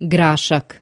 grašak.